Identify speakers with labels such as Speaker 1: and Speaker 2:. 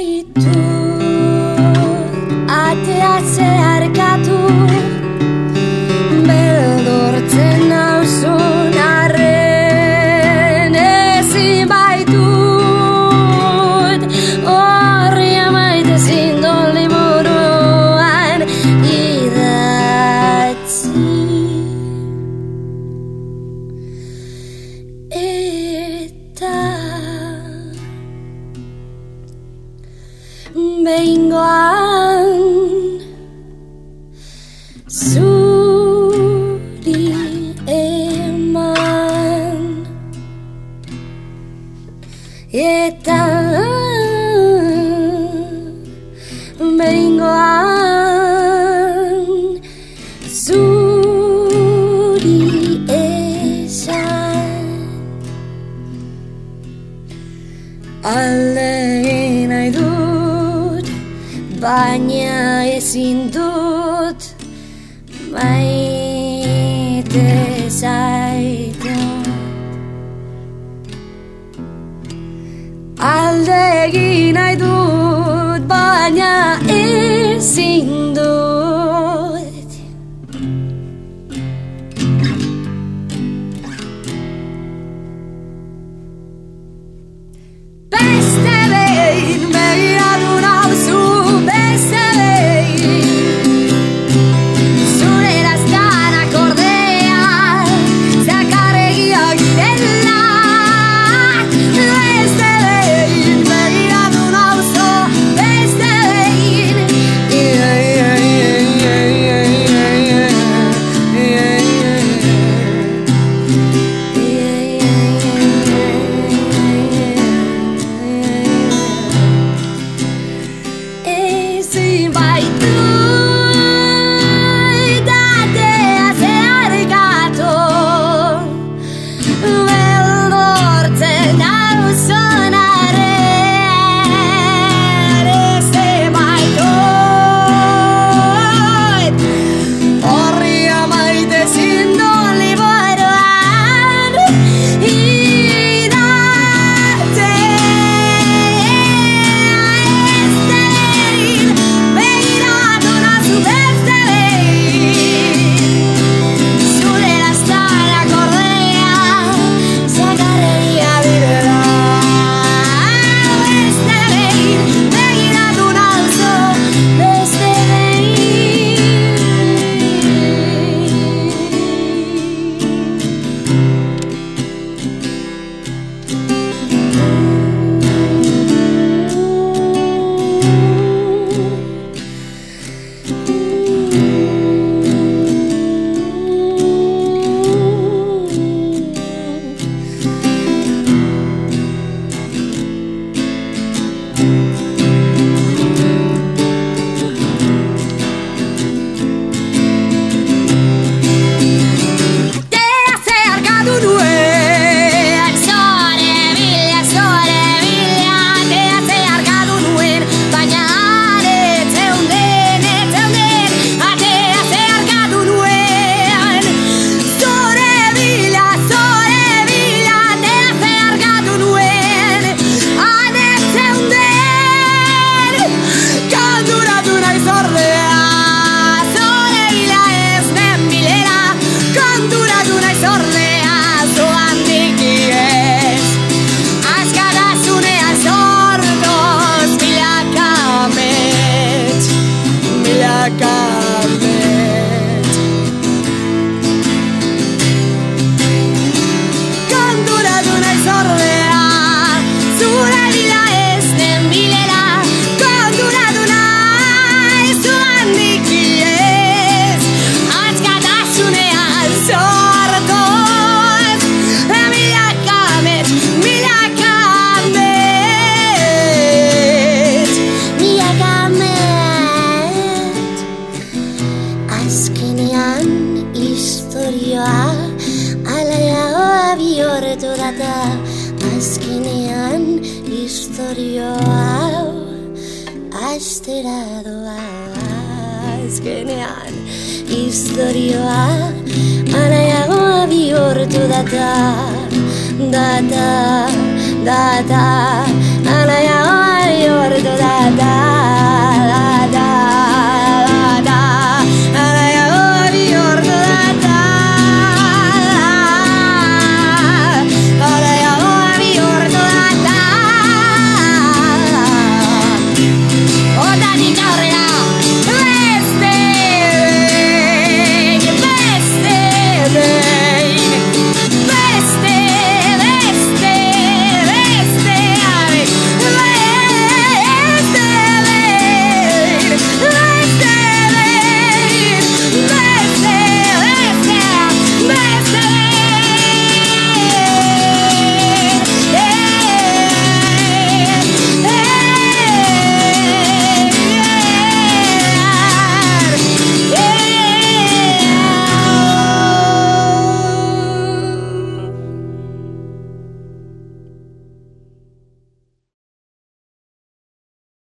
Speaker 1: too bình an. baina ezin dut maite zaitu alde egin nahi dut baina ezin data Azkenean istorioa Astera doa. Azkenean istorioa Alaiagoa bihortu data Data, data